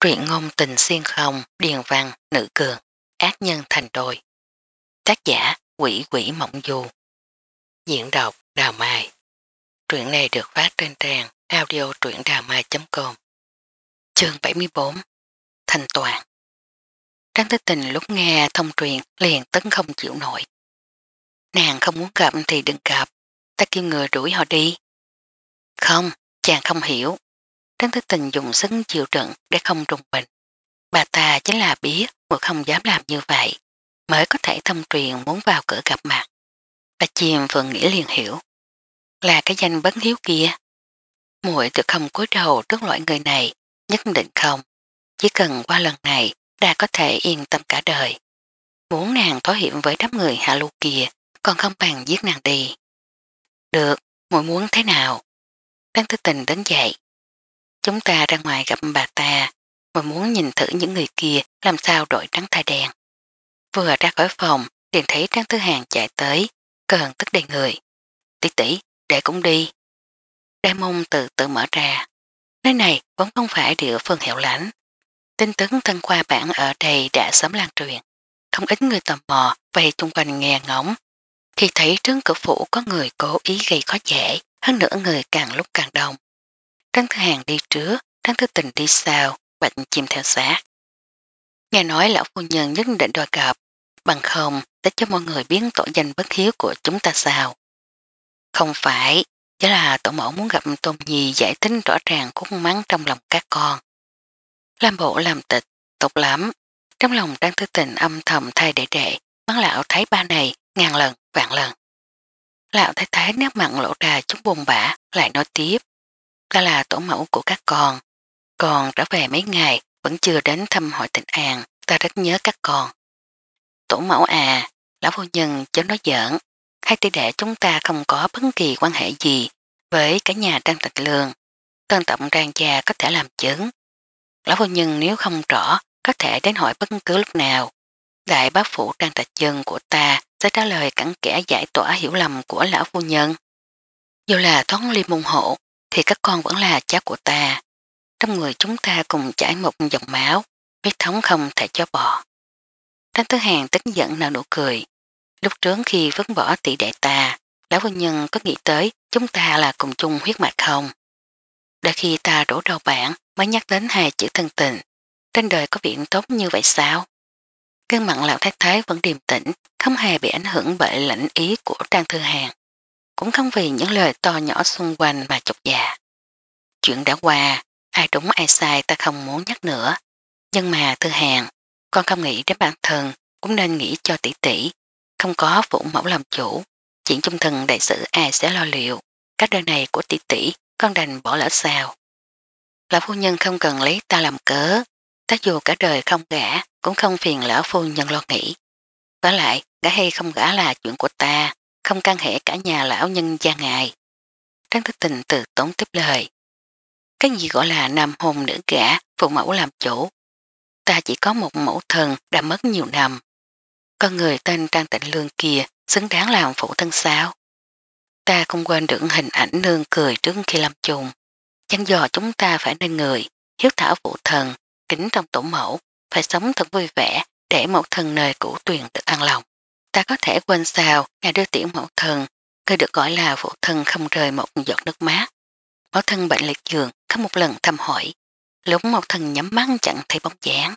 truyện ngôn tình xuyên không, điền văn, nữ cường, ác nhân thành đôi. Tác giả quỷ quỷ mộng du. Diễn đọc Đào Mai. Truyện này được phát trên trang audio truyệnđàmai.com Chương 74 Thành Toàn Trang Tích Tình lúc nghe thông truyền liền tấn không chịu nổi. Nàng không muốn gặp thì đừng gặp, ta kêu người đuổi họ đi. Không, chàng không hiểu. Trang thức tình dùng sức chịu trận để không trùng bình. Bà ta chính là biết mà không dám làm như vậy, mới có thể thông truyền muốn vào cửa gặp mặt. Bà chìm vừa nghĩ liền hiểu. Là cái danh bấn hiếu kia. muội tự không cúi đầu trước loại người này, nhất định không. Chỉ cần qua lần này, đã có thể yên tâm cả đời. Muốn nàng thỏa hiểm với đám người hạ lưu kia, còn không bằng giết nàng đi. Được, muội muốn thế nào? Đang thức tình đứng dậy, Chúng ta ra ngoài gặp bà ta, và muốn nhìn thử những người kia làm sao đổi trắng thai đen. Vừa ra khỏi phòng, liền thấy Trang Thứ Hàng chạy tới, cần tức đầy người. Tỷ tỷ, để cũng đi. Đai mông từ từ mở ra. Nơi này vẫn không phải địa phương hẻo lãnh Tin tức thân khoa bản ở đây đã sớm lan truyền. Không ít người tò mò vây chung quanh nghe ngóng. Khi thấy trướng cửa phủ có người cố ý gây khó dễ, hơn nữa người càng lúc càng đông. Trăng Thư Hàng đi trước, Trăng Thư Tình đi sau, bệnh Chim theo sát. Nghe nói lão phu nhân nhất định đòi gặp, bằng không để cho mọi người biến tội danh bất hiếu của chúng ta sao. Không phải, chỉ là tổ mẫu muốn gặp Tôn Nhi giải thích rõ ràng khúc mắng trong lòng các con. Làm bộ làm tịch, tốt lắm. Trong lòng đang Thư Tình âm thầm thay đệ đệ, mắng lão thái ba này ngàn lần, vạn lần. Lão thái thái nét mặn lộ ra chút buồn bã, lại nói tiếp ta là tổ mẫu của các con. Còn trở về mấy ngày vẫn chưa đến thăm hội tình an, ta rất nhớ các con. Tổ mẫu à, lão phu nhân chớ nói giỡn, hai tỷ đệ chúng ta không có bất kỳ quan hệ gì với cả nhà Trang Trạch Lương. Tân tổng Trang Gia có thể làm chứng. Lão phu nhân nếu không rõ, có thể đến hỏi bất cứ lúc nào. Đại bác phụ Trang Trạch Dân của ta sẽ trả lời cặn kẽ giải tỏa hiểu lầm của lão phu nhân. Dù là thoáng ly môn hộ, thì các con vẫn là cháu của ta. Trong người chúng ta cùng chảy một dòng máu, huyết thống không thể cho bỏ. Tránh tứ hàng tức giận nở nụ cười. Lúc trước khi vứt bỏ tỷ đệ ta, lão quân nhân có nghĩ tới chúng ta là cùng chung huyết mạch không? Đã khi ta đổ đầu bản mới nhắc đến hai chữ thân tình. Trên đời có viện tốt như vậy sao? Cơn mặn lão thái thái vẫn điềm tĩnh, không hề bị ảnh hưởng bởi lãnh ý của Trang Thư Hàng. Cũng không vì những lời to nhỏ xung quanh mà chọc dạ. Chuyện đã qua, ai đúng ai sai ta không muốn nhắc nữa. Nhưng mà thư hàng, con không nghĩ đến bản thân, cũng nên nghĩ cho tỷ tỷ. Không có vũ mẫu làm chủ, chuyện chung thần đại sự ai sẽ lo liệu. Các đời này của tỷ tỷ, con đành bỏ lỡ sao. Lão phu nhân không cần lấy ta làm cớ, ta dù cả đời không gã, cũng không phiền lão phu nhân lo nghĩ. Và lại, gã hay không gã là chuyện của ta, không can hệ cả nhà lão nhân gia ngài. Tráng thức tình từ tốn tiếp lời. Cái gì gọi là nam hồn nữ gã, phụ mẫu làm chủ. Ta chỉ có một mẫu thần đã mất nhiều năm. Con người tên Trang Tịnh Lương kia xứng đáng làm phụ thân sao. Ta không quên được hình ảnh nương cười trước khi làm trùng. Chăn dò chúng ta phải nên người, hiếu thảo phụ thần, kính trong tổ mẫu, phải sống thật vui vẻ để mẫu thần nơi cũ tuyền được an lòng. Ta có thể quên sao, ngày đứa tiểu mẫu thần, người được gọi là phụ thần không rời một giọt nước mát. Mẫu thân bệnh liệt giường có một lần thăm hỏi. Lúc mẫu thân nhắm mắt chẳng thấy bóng dáng.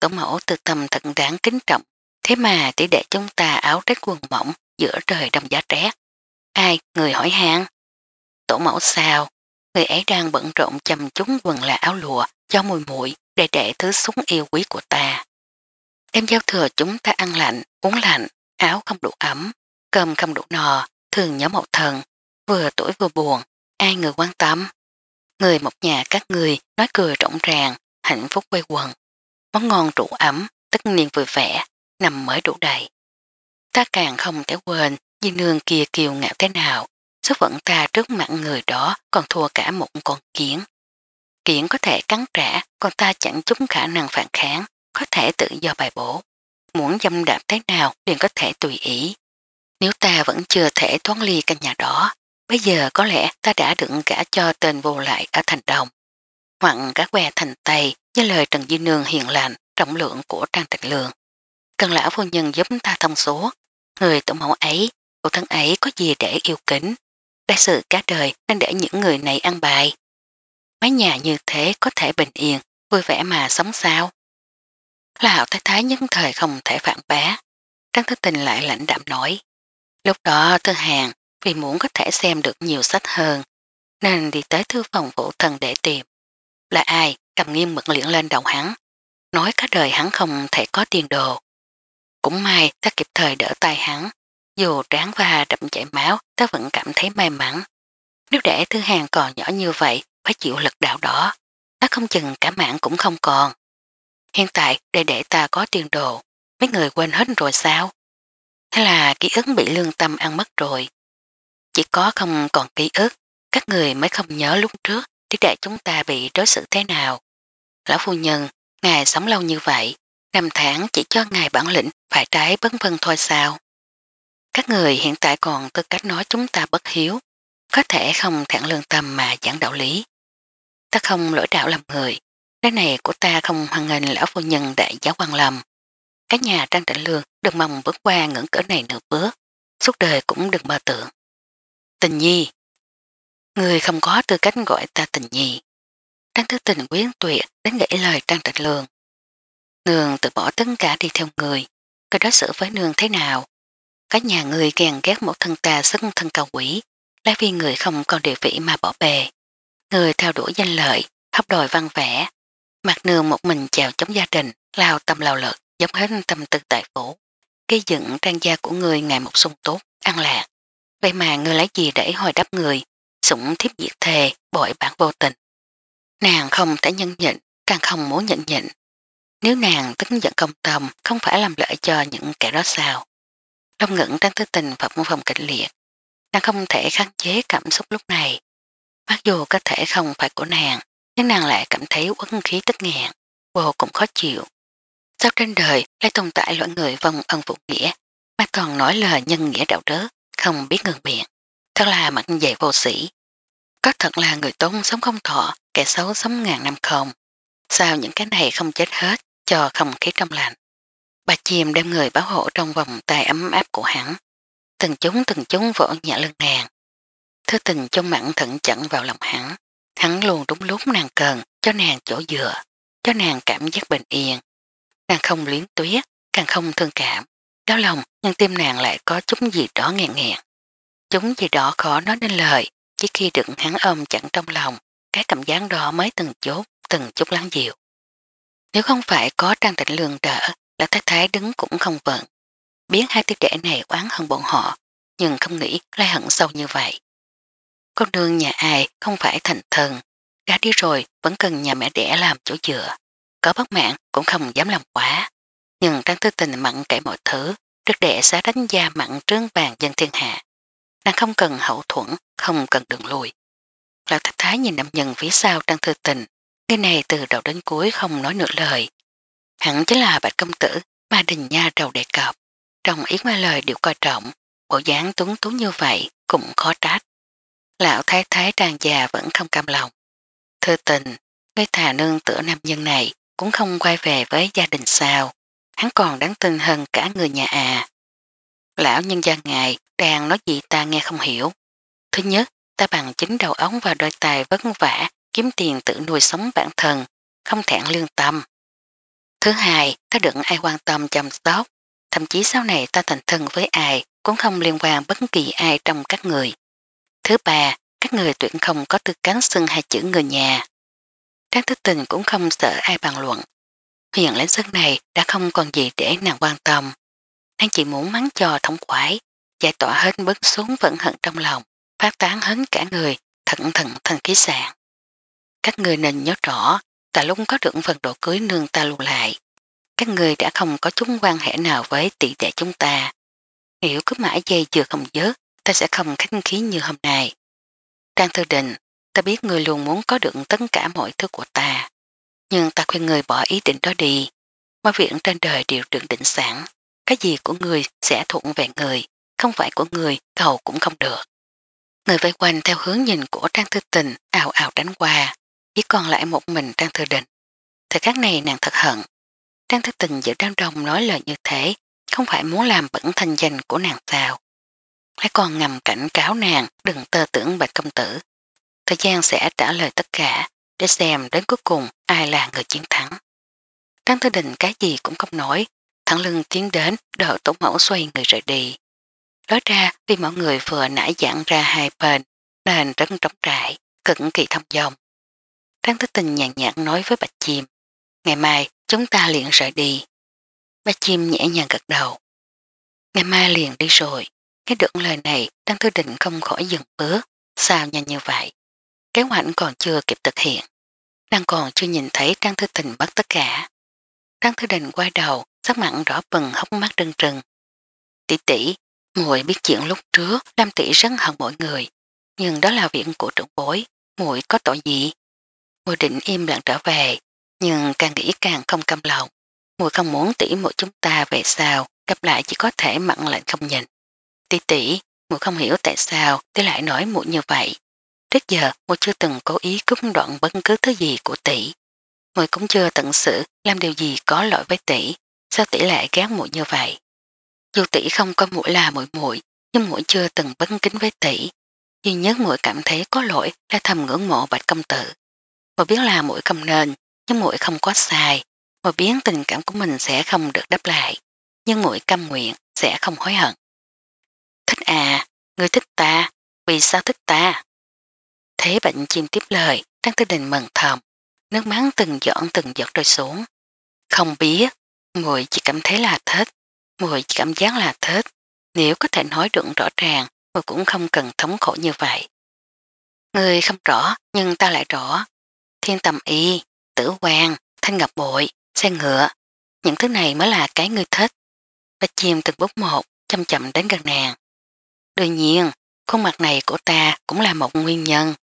Tổ mẫu từ tầm thận đáng kính trọng. Thế mà tỷ đệ chúng ta áo rách quần mỏng giữa trời đông giá rét. Ai, người hỏi hàng? Tổ mẫu sao? Người ấy đang bận rộn chăm chúng quần là áo lụa cho mùi muội để để thứ súng yêu quý của ta. Đêm giao thừa chúng ta ăn lạnh, uống lạnh, áo không đủ ấm, cơm không đủ no, thường nhớ một thần, vừa tuổi vừa buồn, ai người quan tâm. Người một nhà các người nói cười rỗng ràng, hạnh phúc quay quần. Món ngon trụ ấm, tất niên vui vẻ, nằm mới đủ đầy. Ta càng không thể quên di nương kia kiều ngạo thế nào, số phận ta trước mặt người đó còn thua cả một con kiến. Kiến có thể cắn trả, còn ta chẳng chúng khả năng phản kháng, có thể tự do bài bổ. Muốn dâm đạp thế nào liền có thể tùy ý. Nếu ta vẫn chưa thể thoát ly căn nhà đó, Bây giờ có lẽ ta đã đựng cả cho tên vô lại ở thành đồng. hoặc các que thành tây với lời Trần Duy Nương hiền lành, trọng lượng của Trang Trạch Lương. Cần lão phu nhân giúp ta thông số. Người tổng mẫu ấy, cổ thân ấy có gì để yêu kính. Đại sự cả đời nên để những người này ăn bài. Mấy nhà như thế có thể bình yên, vui vẻ mà sống sao. Là hạo thái thái nhân thời không thể phản bá. Trang thức tình lại lãnh đạm nói. Lúc đó thư hàng vì muốn có thể xem được nhiều sách hơn, nên đi tới thư phòng vũ thần để tìm. Là ai cầm nghiêm mực liễn lên đầu hắn, nói cả đời hắn không thể có tiền đồ. Cũng may ta kịp thời đỡ tay hắn, dù tráng và đậm chảy máu ta vẫn cảm thấy may mắn. Nếu để thứ hàng còn nhỏ như vậy phải chịu lực đạo đó, ta không chừng cả mạng cũng không còn. Hiện tại để để ta có tiền đồ, mấy người quên hết rồi sao? thế là ký ức bị lương tâm ăn mất rồi? Chỉ có không còn ký ức, các người mới không nhớ lúc trước tiết đại chúng ta bị đối xử thế nào. Lão phu nhân, ngài sống lâu như vậy, năm tháng chỉ cho ngài bản lĩnh phải trái bất vân thôi sao. Các người hiện tại còn tư cách nói chúng ta bất hiếu, có thể không thẳng lương tâm mà giảng đạo lý. Ta không lỗi đạo làm người, cái này của ta không hoàn nghênh lão phu nhân đại giáo quan lầm. Các nhà trang trịnh lương đừng mong bước qua ngưỡng cỡ này nửa bước, suốt đời cũng đừng mơ tưởng. Tình nhi. Người không có tư cách gọi ta tình nhi. Trang thức tình quyến tuyệt đến nghĩ lời Trang Trạch Lương. Nương tự bỏ tất cả đi theo người. người đối xử với nương thế nào? Các nhà người ghen ghét một thân ta sức thân cao quỷ. Là vì người không còn địa vị mà bỏ bề. Người theo đuổi danh lợi, hấp đòi văn vẽ. Mặt nương một mình chèo chống gia đình, lao tâm lao lực, giống hết tâm tư tại phủ. Gây dựng trang gia của người ngày một sung tốt, ăn lạc. Vậy mà người lấy gì để hồi đáp người, sủng thiếp diệt thề, bội bản vô tình. Nàng không thể nhân nhịn, càng không muốn nhận nhịn. Nếu nàng tức giận công tâm, không phải làm lợi cho những kẻ đó sao. Long ngẩn đang tư tình và môn phòng kịch liệt. Nàng không thể khắc chế cảm xúc lúc này. Mặc dù có thể không phải của nàng, nhưng nàng lại cảm thấy quấn khí tức ngàn, vô cũng khó chịu. Sao trên đời lại tồn tại loại người vong ân phụ nghĩa, mà còn nói lời nhân nghĩa đạo đức không biết ngừng biện. Thật là mặt dày vô sĩ. Có thật là người tốt sống không thọ, kẻ xấu sống ngàn năm không. Sao những cái này không chết hết, cho không khí trong lạnh. Bà chìm đem người bảo hộ trong vòng tay ấm áp của hắn. Từng chúng từng chúng vỗ nhẹ lưng nàng. Thứ từng cho mặn thận chẩn vào lòng hắn. Hắn luôn đúng lúc nàng cần, cho nàng chỗ dựa, cho nàng cảm giác bình yên. Nàng không luyến tuyết, càng không thương cảm. Đau lòng nhưng tim nàng lại có chút gì đó nghẹn nghẹn. Chúng gì đó khó nói nên lời, chỉ khi được hắn ôm chẳng trong lòng, cái cảm giác đó mới từng chút, từng chút lắng dịu. Nếu không phải có trang trịnh lường đỡ, là thái thái đứng cũng không vận. Biến hai tiết trẻ này oán hơn bọn họ, nhưng không nghĩ lai hận sâu như vậy. Con đường nhà ai không phải thành thần, đã đi rồi vẫn cần nhà mẹ đẻ làm chỗ dựa. Có bất mạng cũng không dám làm quá nhưng Trang Tư Tình mặn kể mọi thứ trước đệ sẽ đánh gia mặn trướng bàn dân thiên hạ. Nàng không cần hậu thuẫn, không cần đường lùi. Lão Thái Thái nhìn nam nhân phía sau Trang Tư Tình, cái này từ đầu đến cuối không nói nửa lời. Hẳn chính là bạch công tử mà đình nha đầu đề cập. Trong ý ngoài lời đều coi trọng, bộ dáng tuấn tú như vậy cũng khó trách. Lão Thái Thái Trang già vẫn không cam lòng. Thư tình, với thà nương tựa nam nhân này cũng không quay về với gia đình sao hắn còn đáng tin hơn cả người nhà à. Lão nhân gia ngài đang nói gì ta nghe không hiểu. Thứ nhất, ta bằng chính đầu ống và đôi tài vất vả kiếm tiền tự nuôi sống bản thân, không thẹn lương tâm. Thứ hai, ta đừng ai quan tâm chăm sóc, thậm chí sau này ta thành thân với ai cũng không liên quan bất kỳ ai trong các người. Thứ ba, các người tuyển không có tư cán xưng hai chữ người nhà. Trang thức tình cũng không sợ ai bàn luận, Huyền lãnh sức này đã không còn gì để nàng quan tâm. Nàng chỉ muốn mắng cho thống khoái, giải tỏa hết bức xuống vẫn hận trong lòng, phát tán hết cả người, thận thận thần khí sạn. Các người nên nhớ rõ, ta lúc có được phần đồ cưới nương ta lưu lại. Các người đã không có chúng quan hệ nào với tỷ đệ chúng ta. Nếu cứ mãi dây dừa không dớt, ta sẽ không khách khí như hôm nay. Trang thư định, ta biết người luôn muốn có được tất cả mọi thứ của ta nhưng ta khuyên người bỏ ý định đó đi. Mọi việc trên đời đều trưởng định sẵn, cái gì của người sẽ thuận về người, không phải của người cầu cũng không được. Người vây quanh theo hướng nhìn của Trang Thư Tình ảo ảo đánh qua, chỉ còn lại một mình Trang Thư Định. Thời khắc này nàng thật hận. Trang Thư Tình giữa đám đông nói lời như thế, không phải muốn làm bẩn thanh danh của nàng sao. Lại còn ngầm cảnh cáo nàng đừng tơ tưởng bạch công tử. Thời gian sẽ trả lời tất cả, để xem đến cuối cùng ai là người chiến thắng. Tăng Thư Đình cái gì cũng không nói, thẳng lưng tiến đến đợi tổ mẫu xoay người rời đi. Nói ra vì mọi người vừa nãy dặn ra hai bên nên rất trống trải, cực kỳ thông dòng. Trang thư Tình nhàn nhạt nói với Bạch Chim, ngày mai chúng ta liền rời đi. Bạch Chim nhẹ nhàng gật đầu. Ngày mai liền đi rồi, nghe được lời này Trang thư Định không khỏi dừng bước, sao nhanh như vậy. Kế hoạch còn chưa kịp thực hiện. đang còn chưa nhìn thấy Trang Thư Tình bắt tất cả. Trang Thư Đình quay đầu, sắc mặn rõ bừng hốc mắt trừng trừng. Tỷ tỷ, muội biết chuyện lúc trước, Lam tỷ rất hận mọi người. Nhưng đó là viện của trưởng bối, muội có tội gì? Muội định im lặng trở về, nhưng càng nghĩ càng không căm lòng. Muội không muốn tỷ muội chúng ta về sao, gặp lại chỉ có thể mặn lạnh không nhìn. Tỷ tỷ, muội không hiểu tại sao tỷ lại nói muội như vậy. Đến giờ cô chưa từng cố ý cúp đoạn bất cứ thứ gì của tỷ. Mùi cũng chưa tận sự làm điều gì có lỗi với tỷ. Sao tỷ lại ghét mũi như vậy? Dù tỷ không có mũi là mũi mũi, nhưng mũi chưa từng bấn kính với tỷ. Duy nhất mũi cảm thấy có lỗi là thầm ngưỡng mộ bạch công tử. Mũi biết là mũi không nên, nhưng mũi không có sai. Mũi biết tình cảm của mình sẽ không được đáp lại, nhưng mũi cam nguyện sẽ không hối hận. Thích à, người thích ta, vì sao thích ta? Thế bệnh chim tiếp lời, Trang Tư Đình mừng thầm, nước mắng từng giọt từng giọt rơi xuống. Không biết, mùi chỉ cảm thấy là thích, mùi chỉ cảm giác là thích. Nếu có thể nói được rõ ràng, mùi cũng không cần thống khổ như vậy. Người không rõ, nhưng ta lại rõ. Thiên tầm y, tử quan, thanh ngập bội, xe ngựa, những thứ này mới là cái người thích. Bạch chim từng bước một, chậm chậm đến gần nàng. Đương nhiên, khuôn mặt này của ta cũng là một nguyên nhân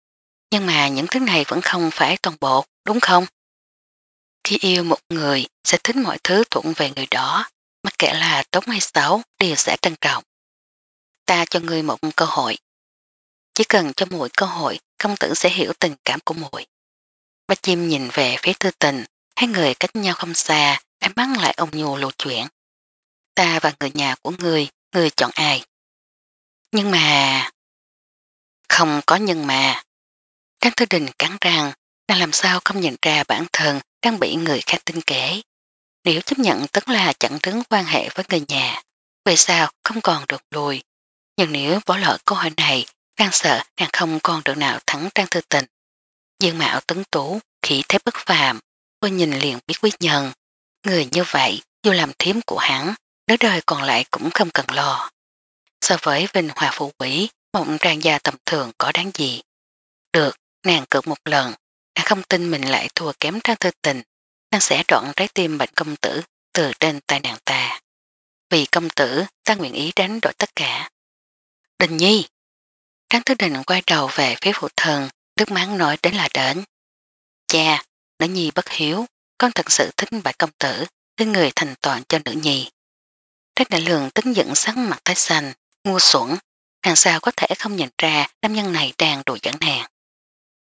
nhưng mà những thứ này vẫn không phải toàn bộ, đúng không? Khi yêu một người sẽ thích mọi thứ thuận về người đó, mắc kệ là tốt hay xấu đều sẽ trân trọng. Ta cho người một cơ hội. Chỉ cần cho mũi cơ hội, công tử sẽ hiểu tình cảm của mũi. Ba chim nhìn về phía tư tình, hai người cách nhau không xa, ánh mắt lại ông nhu lộ chuyện. Ta và người nhà của người, người chọn ai? Nhưng mà... Không có nhưng mà. Trang Thư Đình cắn rằng đang làm sao không nhận ra bản thân đang bị người khác tinh kế. Nếu chấp nhận tức là chẳng đứng quan hệ với người nhà, về sao không còn được lùi. Nhưng nếu bỏ lỡ câu hỏi này, đang sợ đang không còn được nào thắng Trang Thư Tình. Dương mạo tấn tú, khỉ thế bất phàm, tôi nhìn liền biết quyết nhân. Người như vậy, dù làm thiếm của hắn, đứa đời còn lại cũng không cần lo. So với Vinh Hòa Phụ Quỷ, mộng trang gia tầm thường có đáng gì. Được, Nàng cược một lần, đã không tin mình lại thua kém trang thư tình, nàng sẽ đoạn trái tim bệnh công tử từ trên tay nàng ta. Vì công tử, ta nguyện ý đánh đổi tất cả. Đình nhi! Trang thư đình quay đầu về phía phụ thần, nước máng nói đến là đến. Cha, nữ nhi bất hiếu, con thật sự thích bạch công tử, đến người thành toàn cho nữ nhi. Trác đại lường tính dẫn sáng mặt tái xanh, ngu xuẩn, nàng sao có thể không nhận ra nam nhân này đang đùa dẫn nàng.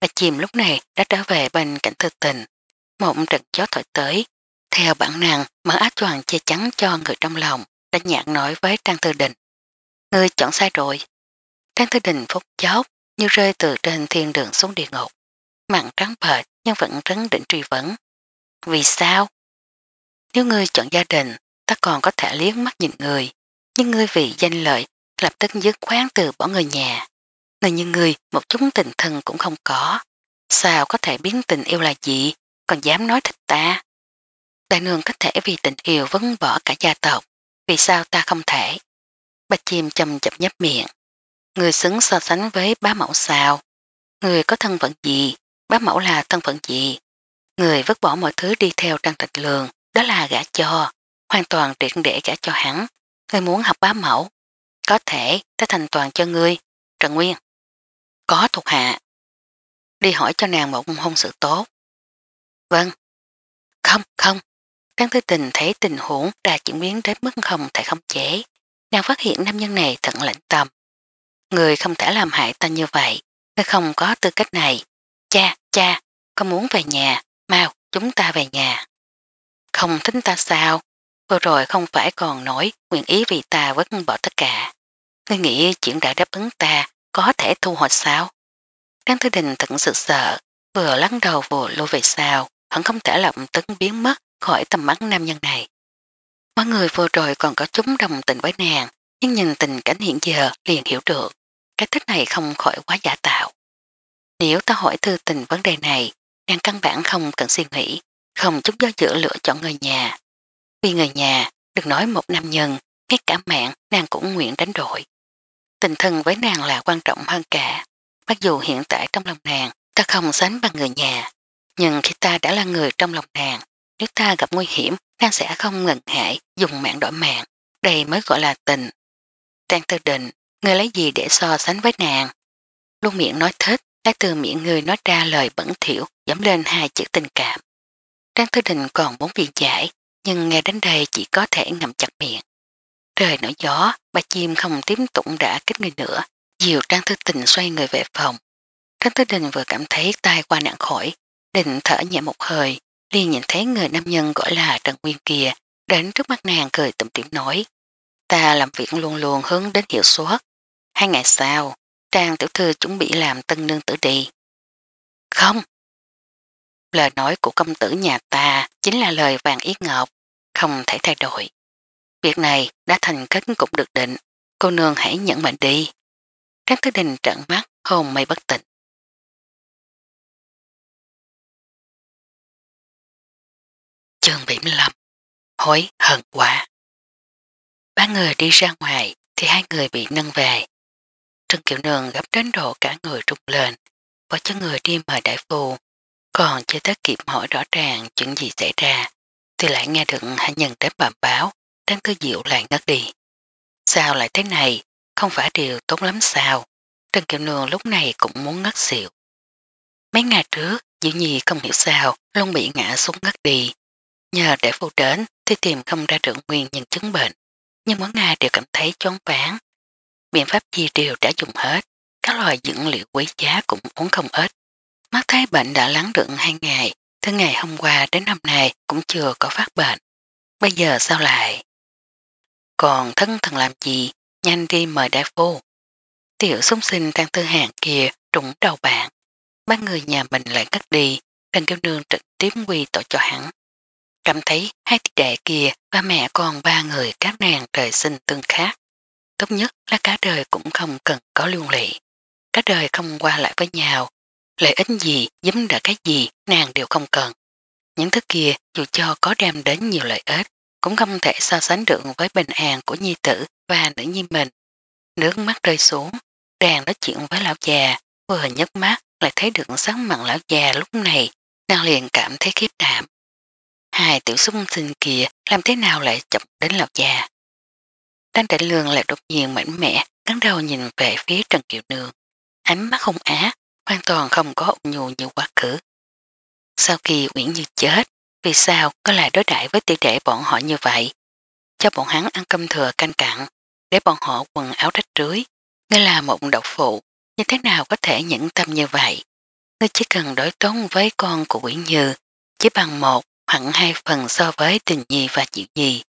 Và chìm lúc này đã trở về bên cảnh thư tình. mộng trận gió thổi tới, theo bản năng mở áo choàng che chắn cho người trong lòng, đã nhạc nói với Trang Thư Đình. người chọn sai rồi. Trang Thư Đình phúc chóp như rơi từ trên thiên đường xuống địa ngục. Mặn trắng bệt nhưng vẫn trấn định truy vấn. Vì sao? Nếu ngươi chọn gia đình, ta còn có thể liếc mắt nhìn người. Nhưng ngươi vì danh lợi, lập tức dứt khoán từ bỏ người nhà là như người một chút tình thần cũng không có. Sao có thể biến tình yêu là gì, còn dám nói thích ta? Đại nương có thể vì tình yêu vấn bỏ cả gia tộc, vì sao ta không thể? Bạch chim chầm chậm nhấp miệng. Người xứng so sánh với bá mẫu sao? Người có thân phận gì? Bá mẫu là thân phận gì? Người vứt bỏ mọi thứ đi theo trang trạch lường, đó là gã cho, hoàn toàn triệt để gã cho hắn. Người muốn học bá mẫu, có thể ta thành toàn cho ngươi, Trần Nguyên. Có thuộc hạ. Đi hỏi cho nàng một hôn sự tốt. Vâng. Không, không. Trang thứ tình thấy tình huống đã chuyển biến đến mức không thể không chế. Nàng phát hiện nam nhân này thận lạnh tâm. Người không thể làm hại ta như vậy. Người không có tư cách này. Cha, cha, con muốn về nhà. Mau, chúng ta về nhà. Không tính ta sao? Vừa rồi không phải còn nói nguyện ý vì ta vẫn bỏ tất cả. Ngươi nghĩ chuyện đã đáp ứng ta có thể thu hoạch sao? Đang Tư Đình thật sự sợ, vừa lăn đầu vừa lưu về sao, hắn không thể lộng tấn biến mất khỏi tầm mắt nam nhân này. Mọi người vừa rồi còn có chúng đồng tình với nàng, nhưng nhìn tình cảnh hiện giờ liền hiểu được, cái thích này không khỏi quá giả tạo. Nếu ta hỏi Thư tình vấn đề này, nàng căn bản không cần suy nghĩ, không chút do dự lựa chọn người nhà. Vì người nhà, đừng nói một nam nhân, ngay cả mạng nàng cũng nguyện đánh đổi tình thân với nàng là quan trọng hơn cả. Mặc dù hiện tại trong lòng nàng, ta không sánh bằng người nhà, nhưng khi ta đã là người trong lòng nàng, nếu ta gặp nguy hiểm, nàng sẽ không ngần ngại dùng mạng đổi mạng. Đây mới gọi là tình. Trang tư định, người lấy gì để so sánh với nàng? Luôn miệng nói thích, đã từ miệng người nói ra lời bẩn thiểu, dẫm lên hai chữ tình cảm. Trang tư định còn muốn bị giải, nhưng nghe đến đây chỉ có thể ngậm chặt miệng trời nổi gió, bà chim không tiếp tụng đã kết người nữa, dìu Trang Thư Tình xoay người về phòng. Trang Thư Đình vừa cảm thấy tai qua nặng khỏi, định thở nhẹ một hơi, liền nhìn thấy người nam nhân gọi là Trần Nguyên kia đến trước mắt nàng cười tụm tiệm nói ta làm việc luôn luôn hướng đến hiệu suất. Hai ngày sau, Trang tiểu thư chuẩn bị làm tân nương tử đi. Không. Lời nói của công tử nhà ta chính là lời vàng yết ngọc, không thể thay đổi. Việc này đã thành kết cục được định, cô nương hãy nhận mệnh đi. Trác Thứ Đình trận mắt, hồn mây bất tịnh. Trường 75 Hối hận quả. Ba người đi ra ngoài thì hai người bị nâng về. Trần Kiều Nương gấp đến độ cả người trục lên, có cho người đi mời đại phù, còn chưa tới kịp hỏi rõ ràng chuyện gì xảy ra, thì lại nghe được hạ nhân đến bẩm báo Trang cơ diệu lại ngất đi. Sao lại thế này? Không phải điều tốt lắm sao? Trần Kiều Nương lúc này cũng muốn ngất xỉu. Mấy ngày trước, Diệu Nhi không hiểu sao, luôn bị ngã xuống ngất đi. Nhờ để phụ đến thì tìm không ra trưởng nguyên nhân chứng bệnh. Nhưng mỗi ngày đều cảm thấy choáng ván Biện pháp gì đều đã dùng hết. Các loài dưỡng liệu quý giá cũng uống không ít. Mắt thấy bệnh đã lắng đựng hai ngày, từ ngày hôm qua đến hôm nay cũng chưa có phát bệnh. Bây giờ sao lại? còn thân thần làm gì, nhanh đi mời đại phu. Tiểu súng sinh đang tư hàng kia trúng đầu bạn, ba người nhà mình lại cắt đi, đàn kêu nương trực tiếp quy tội cho hắn. Cảm thấy hai tỷ đệ kia và mẹ con ba người các nàng trời sinh tương khác. Tốt nhất là cả đời cũng không cần có liên lị. Cả đời không qua lại với nhau, lợi ích gì, giúp đỡ cái gì, nàng đều không cần. Những thứ kia dù cho có đem đến nhiều lợi ích, cũng không thể so sánh được với bình an của nhi tử và nữ nhi mình. Nước mắt rơi xuống, đàn nói chuyện với lão già, vừa nhấc mắt lại thấy được sắc mặn lão già lúc này, nàng liền cảm thấy khiếp đảm. Hai tiểu xung sinh kia làm thế nào lại chậm đến lão già? Đang đại lương lại đột nhiên mạnh mẽ, cắn đầu nhìn về phía Trần Kiều Nương. Ánh mắt không á, hoàn toàn không có ủng nhu như quá khứ. Sau khi Uyển Như chết, vì sao có lại đối đãi với tỷ đệ bọn họ như vậy. Cho bọn hắn ăn cơm thừa canh cặn, để bọn họ quần áo rách rưới. Ngươi là một độc phụ, như thế nào có thể nhẫn tâm như vậy? Ngươi chỉ cần đối tốn với con của Quỷ Như, chỉ bằng một hoặc hai phần so với tình nhi và chịu nhi,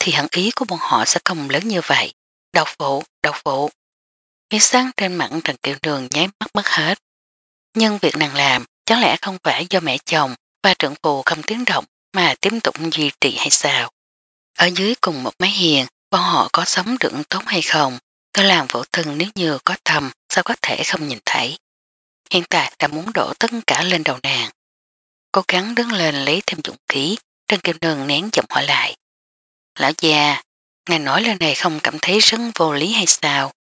thì hẳn ý của bọn họ sẽ không lớn như vậy. Độc phụ, độc phụ. Nghĩa sáng trên mặt Trần Kiều đường nháy mắt mất hết. Nhưng việc nàng làm chắc lẽ không phải do mẹ chồng và trưởng phu không tiếng động mà tiếp tục duy trì hay sao. Ở dưới cùng một mái hiền, bọn họ có sống được tốt hay không, tôi làm vỗ thân nếu như có thầm, sao có thể không nhìn thấy. Hiện tại đã muốn đổ tất cả lên đầu nàng. Cố gắng đứng lên lấy thêm dụng khí, Trân Kim Nương nén giọng hỏi lại. Lão già, ngài nói lời này không cảm thấy rất vô lý hay sao?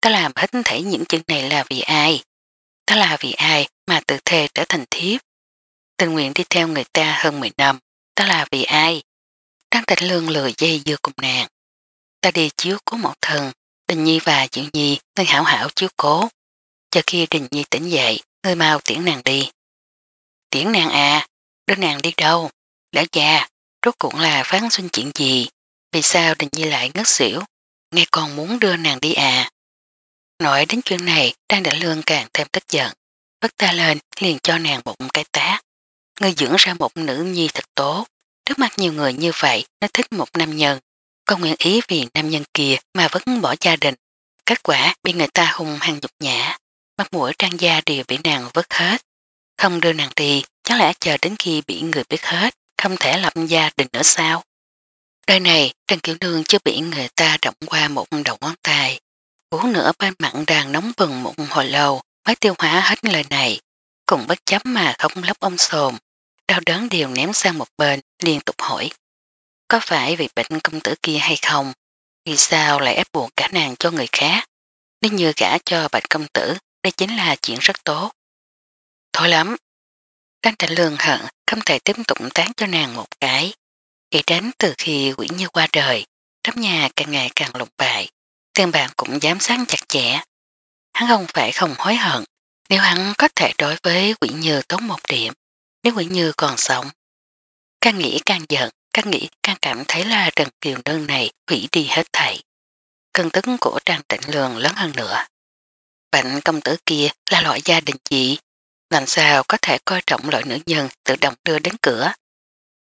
Ta làm hết thể những chuyện này là vì ai? Ta là vì ai mà tự thề trở thành thiếp, tình nguyện đi theo người ta hơn 10 năm, ta là vì ai? Trang tịch Lương lừa dây dưa cùng nàng. Ta đi chiếu cố một thần, Đình Nhi và Diệu Nhi nên hảo hảo chiếu cố. Cho khi Đình Nhi tỉnh dậy, người mau tiễn nàng đi. Tiễn nàng à, đưa nàng đi đâu? Lão già, rốt cũng là phán xuân chuyện gì? Vì sao Đình Nhi lại ngất xỉu? Nghe còn muốn đưa nàng đi à? Nói đến chuyện này, Trang Đại Lương càng thêm tức giận. Bất ta lên liền cho nàng bụng cái tá người dưỡng ra một nữ nhi thật tốt, trước mặt nhiều người như vậy nó thích một nam nhân, con nguyện ý vì nam nhân kia mà vẫn bỏ gia đình. Kết quả bị người ta hung hăng nhục nhã, mặt mũi trang gia đều bị nàng vứt hết. Không đưa nàng đi, chắc lẽ chờ đến khi bị người biết hết, không thể lập gia đình nữa sao. Đời này, Trần Kiểu Đương chưa bị người ta động qua một đầu ngón tay. Uống nữa ban mặn đang nóng bừng một hồi lâu mới tiêu hóa hết lời này, cùng bất chấp mà không lấp ông sồn, đau đớn đều ném sang một bên, liên tục hỏi. Có phải vì bệnh công tử kia hay không? Vì sao lại ép buộc cả nàng cho người khác? Nếu như gã cho bệnh công tử, đây chính là chuyện rất tốt. Thôi lắm. Đang trạch lường hận, không thể tiếp tục tán cho nàng một cái. Kể đến từ khi quỷ như qua đời, trắp nhà càng ngày càng lục bại. Tiền bạn cũng giám sát chặt chẽ. Hắn không phải không hối hận, nếu hắn có thể đối với quỷ như tốt một điểm, nếu Nguyễn Như còn sống. Càng nghĩ càng giận, càng nghĩ càng cảm thấy là Trần Kiều Đơn này hủy đi hết thảy. cân tức của Trang Tịnh Lường lớn hơn nữa. Bệnh công tử kia là loại gia đình chị, Làm sao có thể coi trọng loại nữ nhân tự động đưa đến cửa?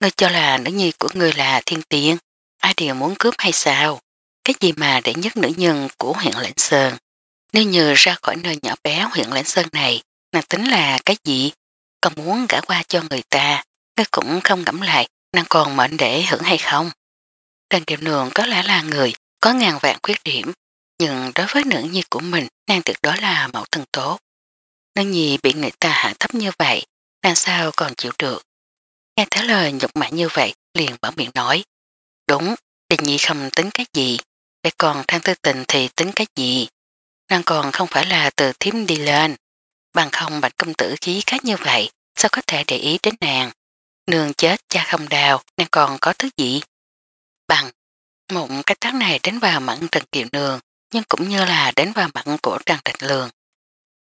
Ngươi cho là nữ nhi của ngươi là thiên tiên, ai đều muốn cướp hay sao? Cái gì mà để nhất nữ nhân của huyện lãnh Sơn? Nếu như ra khỏi nơi nhỏ bé huyện lãnh Sơn này, nàng tính là cái gì? còn muốn gã qua cho người ta, ngươi cũng không ngẫm lại, nàng còn mệnh để hưởng hay không. Trần Điệp Nương có lẽ là người, có ngàn vạn khuyết điểm, nhưng đối với nữ nhi của mình, nàng tuyệt đó là mẫu thân tốt. Nữ nhi bị người ta hạ thấp như vậy, nàng sao còn chịu được. Nghe thấy lời nhục mạ như vậy, liền bỏ miệng nói. Đúng, Đình Nhi không tính cái gì, vậy còn Thang Tư Tình thì tính cái gì. Nàng còn không phải là từ thiếm đi lên, Bằng không bạch công tử khí khác như vậy, sao có thể để ý đến nàng? Nương chết cha không đào, nàng còn có thứ gì? Bằng, một cái tác này đến vào mặn trần kiều nương, nhưng cũng như là đến vào mặn của trần trạch lường.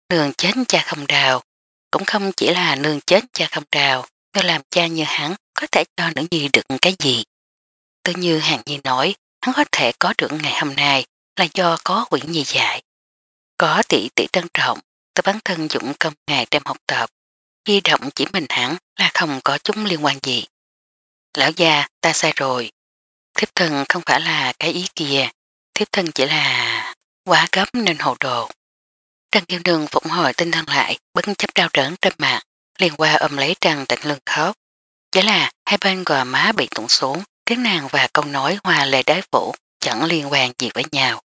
Nương chết cha không đào, cũng không chỉ là nương chết cha không đào, người làm cha như hắn có thể cho nữ nhi được cái gì. Tự như hàng nhi nói, hắn có thể có được ngày hôm nay là do có quỷ nhi dạy. Có tỷ tỷ trân trọng, từ bản thân dụng công ngày đêm học tập, di động chỉ mình hẳn là không có chúng liên quan gì. Lão già, ta sai rồi. Thiếp thân không phải là cái ý kia, thiếp thân chỉ là quá gấp nên hồ đồ. Trần Kiều Nương phụng hồi tinh thần lại, bất chấp đau đớn trên mạng, liền qua ôm lấy Trần Tịnh Lương khóc. Chỉ là hai bên gò má bị tụng xuống, tiếng nàng và câu nói hòa lệ đái vũ chẳng liên quan gì với nhau.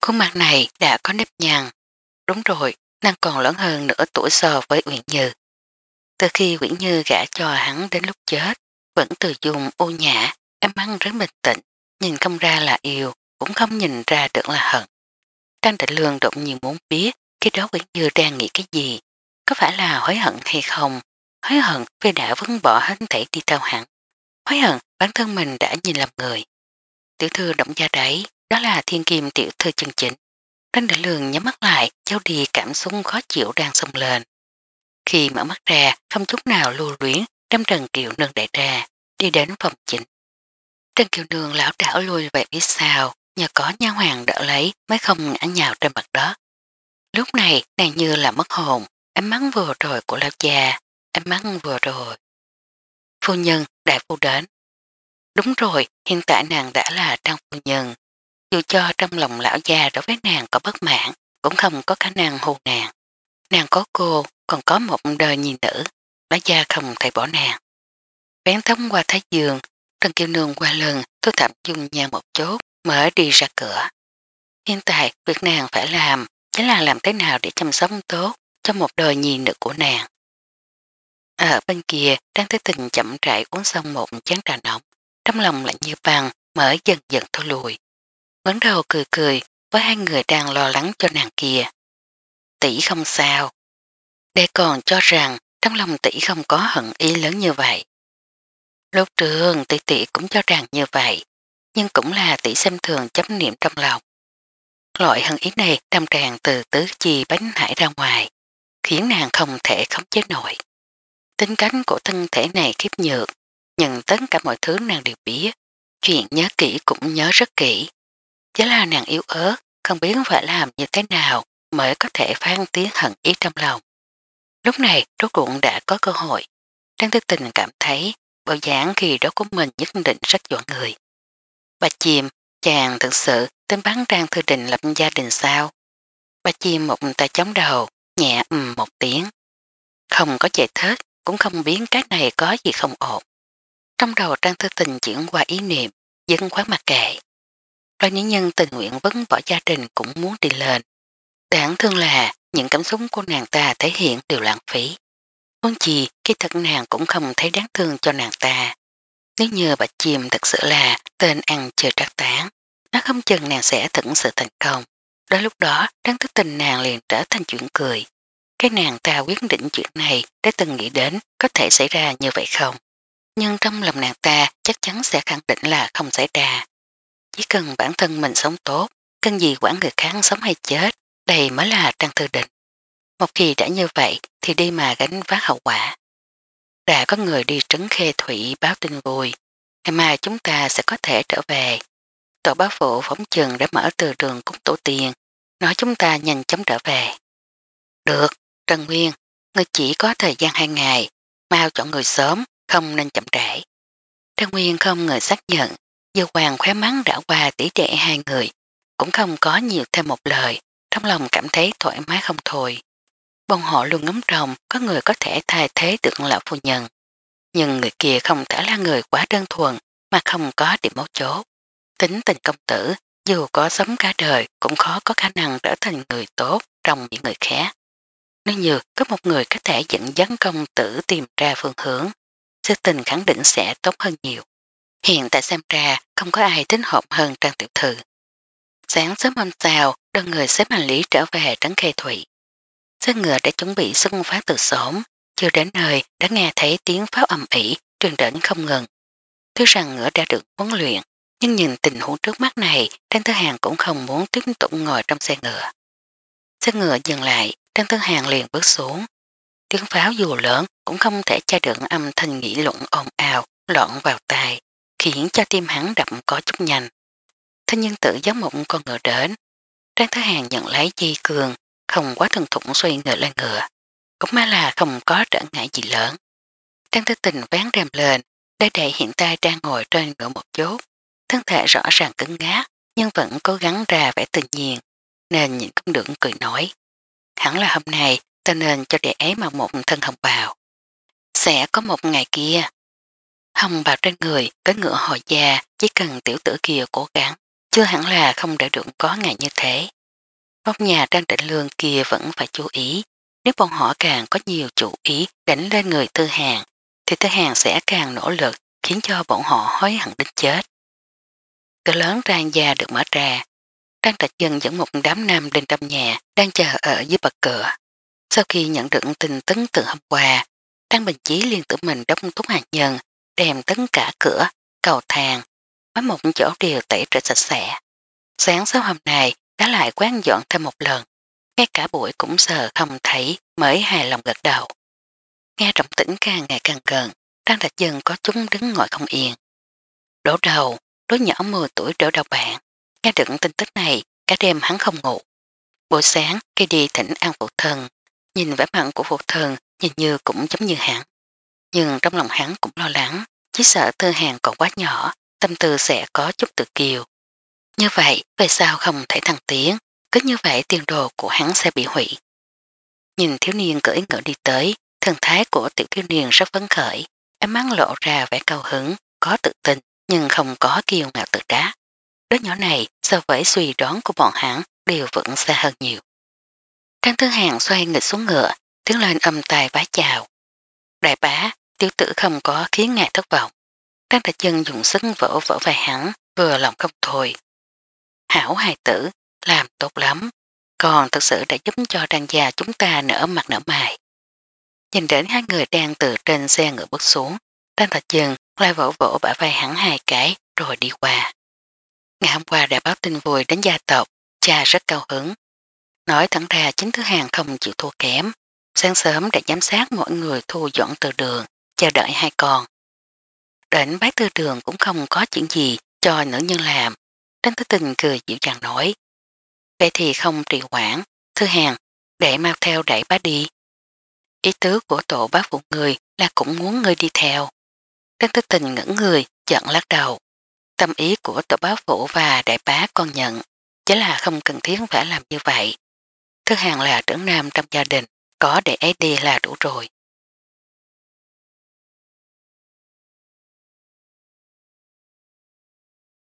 Khuôn mặt này đã có nếp nhằn. Đúng rồi, nàng còn lớn hơn nửa tuổi so với Uyển Như. Từ khi Uyển Như gã cho hắn đến lúc chết, vẫn từ dùng ô nhã, em ăn rất bình tĩnh, nhìn không ra là yêu, cũng không nhìn ra được là hận. Trang Định Lương đột nhiên muốn biết khi đó Uyển Như đang nghĩ cái gì, có phải là hối hận hay không, hối hận vì đã vứt bỏ hết thể đi theo hắn, hối hận bản thân mình đã nhìn làm người. Tiểu thư động gia đấy, đó là thiên kim tiểu thư chân chính. Thanh đại lường nhắm mắt lại, cháu đi cảm xúc khó chịu đang xông lên. Khi mở mắt ra, không chút nào lưu luyến, đâm Trần Kiều Nương đại ra, đi đến phòng chính. Trần Kiều Nương lão đảo lui về phía sau, nhờ có nha hoàng đỡ lấy mới không ngã nhào trên mặt đất. Lúc này, nàng như là mất hồn, Em mắt vừa rồi của lão già, Em mắt vừa rồi. Phu nhân, đại phu đến. Đúng rồi, hiện tại nàng đã là trang phu nhân, dù cho trong lòng lão già đối với nàng có bất mãn, cũng không có khả năng hù nàng. Nàng có cô, còn có một đời nhìn nữ, lão già không thể bỏ nàng. bén thống qua thái giường, Trần Kiều Nương qua lần thu thập dung nhà một chốt mở đi ra cửa. Hiện tại, việc nàng phải làm chính là làm thế nào để chăm sóc tốt cho một đời nhìn nữ của nàng. Ở bên kia, đang thấy tình chậm rãi uống xong một chán trà nóng, trong lòng lạnh như băng mở dần dần thôi lùi ngấn đầu cười cười với hai người đang lo lắng cho nàng kia. Tỷ không sao. Đệ còn cho rằng trong lòng tỷ không có hận ý lớn như vậy. Lúc trường tỷ tỷ cũng cho rằng như vậy, nhưng cũng là tỷ xem thường chấp niệm trong lòng. Loại hận ý này đâm tràn từ tứ chi bánh hải ra ngoài, khiến nàng không thể khống chế nổi. Tính cánh của thân thể này khiếp nhược, nhưng tất cả mọi thứ nàng đều biết, chuyện nhớ kỹ cũng nhớ rất kỹ. Chứ là nàng yếu ớt, không biết phải làm như thế nào mới có thể phan tiếng hận ý trong lòng. Lúc này rốt cuộc đã có cơ hội. Trang thức tình cảm thấy bộ giảng khi đó của mình nhất định rất dọa người. Bà Chìm, chàng thực sự tên bán Trang Thư Đình lập gia đình sao? Bà Chìm một tay chống đầu, nhẹ ừm một tiếng. Không có chạy thết, cũng không biết cái này có gì không ổn. Trong đầu Trang Thư Tình chuyển qua ý niệm, dân khoáng mặt kệ. Lo những nhân tình nguyện vấn bỏ gia đình cũng muốn đi lên. Đáng thương là những cảm xúc của nàng ta thể hiện đều lãng phí. Muốn gì khi thật nàng cũng không thấy đáng thương cho nàng ta. Nếu như bà chìm thật sự là tên ăn chơi trác tán, nó không chừng nàng sẽ thận sự thành công. Đó lúc đó, đáng thức tình nàng liền trở thành chuyện cười. Cái nàng ta quyết định chuyện này đã từng nghĩ đến có thể xảy ra như vậy không? Nhưng trong lòng nàng ta chắc chắn sẽ khẳng định là không xảy ra. Chỉ cần bản thân mình sống tốt, cần gì quản người khác sống hay chết, đây mới là trang tư định. Một khi đã như vậy thì đi mà gánh vác hậu quả. Đã có người đi trấn khê thủy báo tin vui, ngày mai chúng ta sẽ có thể trở về. Tổ báo phụ phóng trường đã mở từ đường cúng tổ tiền, nói chúng ta nhanh chóng trở về. Được, Trần Nguyên, người chỉ có thời gian hai ngày, mau chọn người sớm, không nên chậm trễ. Trần Nguyên không ngờ xác nhận, Dư hoàng khóe mắn đã qua tỉ trệ hai người, cũng không có nhiều thêm một lời, trong lòng cảm thấy thoải mái không thôi. Bọn họ luôn ngắm rồng có người có thể thay thế được lão phu nhân. Nhưng người kia không thể là người quá đơn thuần mà không có điểm mấu chốt. Tính tình công tử, dù có sống cả đời cũng khó có khả năng trở thành người tốt trong những người khác. Nếu như có một người có thể dẫn dắt công tử tìm ra phương hướng, sự tình khẳng định sẽ tốt hơn nhiều. Hiện tại xem ra không có ai tính hộp hơn Trang Tiểu Thư. Sáng sớm hôm sau, đơn người xếp hành lý trở về trấn khê thủy. Xe ngựa đã chuẩn bị xuất phát từ sớm, chưa đến nơi đã nghe thấy tiếng pháo ầm ỉ truyền đến không ngừng. Thứ rằng ngựa đã được huấn luyện, nhưng nhìn tình huống trước mắt này, Trang Tư Hàng cũng không muốn tiếp tục ngồi trong xe ngựa. Xe ngựa dừng lại, Trang Tư Hàng liền bước xuống. Tiếng pháo dù lớn cũng không thể che được âm thanh nghĩ luận ồn ào, loạn vào tai khiến cho tim hắn đậm có chút nhanh. thế nhưng tự giấc mộng con ngựa đến. Trang Thái Hàng nhận lấy dây cường, không quá thần thủng xoay ngựa lên ngựa. Cũng má là không có trở ngại gì lớn. Trang Thái Tình ván rèm lên, để đệ hiện tại đang ngồi trên ngựa một chút, Thân thể rõ ràng cứng ngát, nhưng vẫn cố gắng ra vẻ tự nhiên, nên nhìn cũng được cười nói. Hẳn là hôm nay ta nên cho đệ ấy mặc một thân hồng bào. Sẽ có một ngày kia, hồng vào trên người, cái ngựa hồi già, chỉ cần tiểu tử kia cố gắng, chưa hẳn là không để được có ngày như thế. Góc nhà trang trịnh lương kia vẫn phải chú ý, nếu bọn họ càng có nhiều chủ ý đánh lên người tư hàng, thì tư hàng sẽ càng nỗ lực khiến cho bọn họ hối hận đến chết. Cửa lớn trang gia được mở ra, Trang Trạch Dân dẫn một đám nam đến trong nhà đang chờ ở dưới bậc cửa. Sau khi nhận được tin tấn từ hôm qua, Trang Bình Chí liên tự mình đóng túc hạt nhân đem tất cả cửa, cầu thang, mấy một chỗ đều tẩy rửa sạch sẽ. Sáng sớm hôm nay đã lại quán dọn thêm một lần, ngay cả buổi cũng sờ không thấy mới hài lòng gật đầu. Nghe trọng tĩnh càng ngày càng gần, đang đặt dần có chúng đứng ngồi không yên. Đổ đầu, đứa nhỏ 10 tuổi đổ đầu bạn, nghe được tin tức này, cả đêm hắn không ngủ. Buổi sáng, khi đi thỉnh an phụ thân, nhìn vẻ mặn của phụ thân nhìn như cũng giống như hẳn nhưng trong lòng hắn cũng lo lắng, chỉ sợ thư hàng còn quá nhỏ, tâm tư sẽ có chút tự kiều. Như vậy, về sao không thể thăng tiến, cứ như vậy tiền đồ của hắn sẽ bị hủy. Nhìn thiếu niên cưỡi ngựa đi tới, thần thái của tiểu thiếu niên rất phấn khởi, em mắt lộ ra vẻ cao hứng, có tự tin, nhưng không có kiêu ngạo tự đá. Đứa nhỏ này so với suy đoán của bọn hắn đều vẫn xa hơn nhiều. Trang thư Hàng xoay nghịch xuống ngựa, tiếng lên âm tài vái chào, Đại bá, tiểu tử không có khiến ngài thất vọng. Đang Thạch chân dùng sức vỗ vỗ vai hắn, vừa lòng không thôi. Hảo hài tử, làm tốt lắm, còn thực sự đã giúp cho đàn già chúng ta nở mặt nở mày. Nhìn đến hai người đang từ trên xe ngựa bước xuống, đang Thạch chừng lại vỗ vỗ bả vai hắn hai cái rồi đi qua. Ngày hôm qua đã báo tin vui đến gia tộc, cha rất cao hứng. Nói thẳng ra chính thứ hàng không chịu thua kém. Sáng sớm đã giám sát mọi người thu dọn từ đường, chờ đợi hai con. Đến bác tư đường cũng không có chuyện gì cho nữ nhân làm. Tránh thức Tình cười dịu dàng nói. Vậy thì không trì quản, thư hàng, để mau theo đẩy bá đi. Ý tứ của tổ bác phụ người là cũng muốn người đi theo. Tránh thức Tình ngẩn người, giận lắc đầu. Tâm ý của tổ bác phụ và đại bá con nhận, chỉ là không cần thiết phải làm như vậy. Thư hàng là trưởng nam trong gia đình, có để ấy đi là đủ rồi.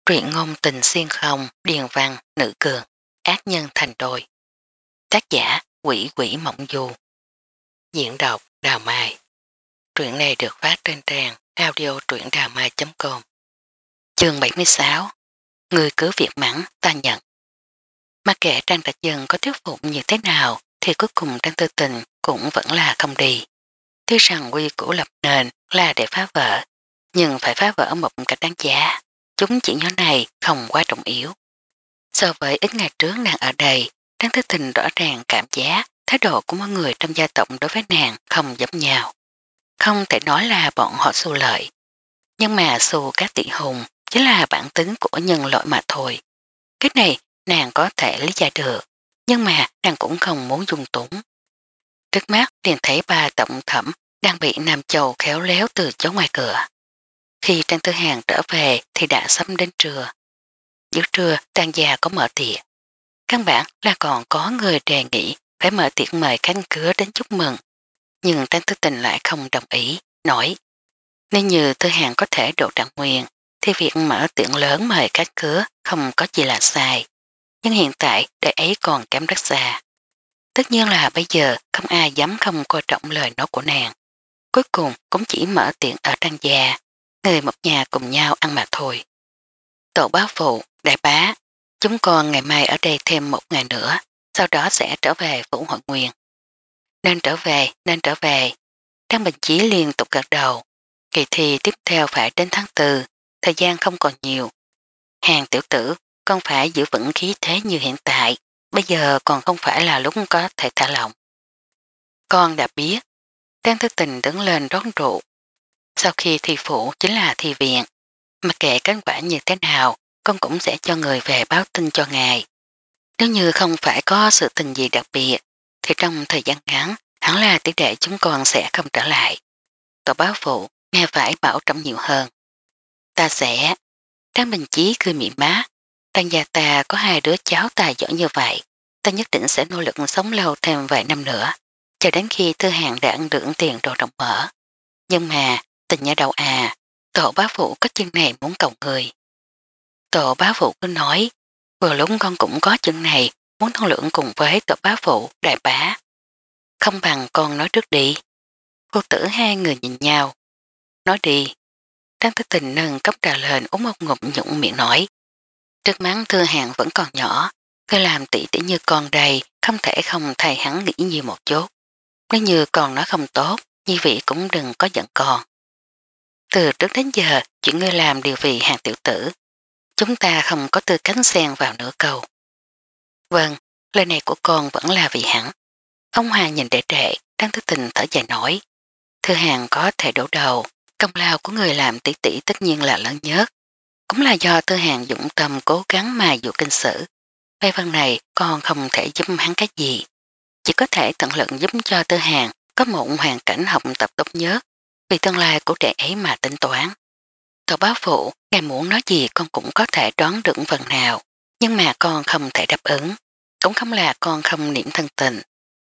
Truyện ngôn tình xuyên không, điền văn, nữ cường, ác nhân thành đôi. Tác giả Quỷ Quỷ Mộng Du Diễn đọc Đào Mai Truyện này được phát trên trang audio truyệnđàmai.com Chương 76 Người cứ việc mắng, ta nhận Mặc kệ Trang Trạch Dân có thuyết phục như thế nào thì cuối cùng Trang Tư Tình cũng vẫn là không đi. Tuy rằng quy củ lập nền là để phá vỡ, nhưng phải phá vỡ một cách đáng giá. Chúng chuyện nhỏ này không quá trọng yếu. So với ít ngày trước nàng ở đây, Trang Tư Tình rõ ràng cảm giác thái độ của mọi người trong gia tộc đối với nàng không giống nhau. Không thể nói là bọn họ xu lợi. Nhưng mà xu các tiện hùng chỉ là bản tính của nhân loại mà thôi. Cái này nàng có thể lý giải được nhưng mà nàng cũng không muốn dùng túng. Trước mắt liền thấy bà tổng thẩm đang bị Nam Châu khéo léo từ chỗ ngoài cửa. Khi Trang Tư Hàng trở về thì đã sắp đến trưa. Giữa trưa Trang già có mở tiệc. Căn bản là còn có người đề nghị phải mở tiệc mời cánh cửa đến chúc mừng. Nhưng Trang Tư Tình lại không đồng ý, nói Nếu như Tư Hàng có thể độ trạng nguyên thì việc mở tiệc lớn mời cánh cửa không có gì là sai nhưng hiện tại đời ấy còn kém rất xa. Tất nhiên là bây giờ không ai dám không coi trọng lời nói của nàng. Cuối cùng cũng chỉ mở tiện ở trang gia, người một nhà cùng nhau ăn mà thôi. Tổ báo phụ, đại bá, chúng con ngày mai ở đây thêm một ngày nữa, sau đó sẽ trở về phủ hội nguyên. Nên trở về, nên trở về. Trang Bình Chí liên tục gật đầu. Kỳ thi tiếp theo phải đến tháng 4, thời gian không còn nhiều. Hàng tiểu tử con phải giữ vững khí thế như hiện tại, bây giờ còn không phải là lúc có thể thả lỏng. Con đã biết, Trang Thư Tình đứng lên rón rụ. Sau khi thi phủ chính là thi viện, mặc kệ kết quả như thế nào, con cũng sẽ cho người về báo tin cho ngài. Nếu như không phải có sự tình gì đặc biệt, thì trong thời gian ngắn, hẳn là tỷ đệ chúng con sẽ không trở lại. Tổ báo phụ, nghe phải bảo trọng nhiều hơn. Ta sẽ... Trang Bình Chí cười miệng má, Tăng gia ta có hai đứa cháu tài giỏi như vậy, ta nhất định sẽ nỗ lực sống lâu thêm vài năm nữa, cho đến khi thư hàng đã ăn được tiền đồ rộng mở. Nhưng mà, tình nhà đầu à, tổ bá phụ có chân này muốn cầu người. Tổ bá phụ cứ nói, vừa lúc con cũng có chân này muốn thương lượng cùng với tổ bá phụ, đại bá. Không bằng con nói trước đi. Cô tử hai người nhìn nhau. Nói đi. Trang thức tình nâng cốc trà lên uống một ngụm nhũng miệng nói. Trước mắng thư hạng vẫn còn nhỏ, cứ làm tỷ tỷ như con đầy, không thể không thay hắn nghĩ như một chút. Nếu như còn nói không tốt, như vị cũng đừng có giận con. Từ trước đến giờ, chuyện ngươi làm điều vì hàng tiểu tử. Chúng ta không có tư cánh sen vào nửa câu. Vâng, lời này của con vẫn là vì hắn. Ông Hà nhìn đệ đệ, đang thức tình thở dài nổi. Thư hàng có thể đổ đầu, công lao của người làm tỷ tỷ tất nhiên là lớn nhất. Cũng là do tư hàng dũng tâm cố gắng mà dụ kinh sử. Bài văn này con không thể giúp hắn cái gì. Chỉ có thể tận lượng giúp cho tư hàng có một hoàn cảnh học tập tốt nhất vì tương lai của trẻ ấy mà tính toán. Cậu báo phụ, ngài muốn nói gì con cũng có thể đoán được phần nào, nhưng mà con không thể đáp ứng. Cũng không là con không niệm thân tình,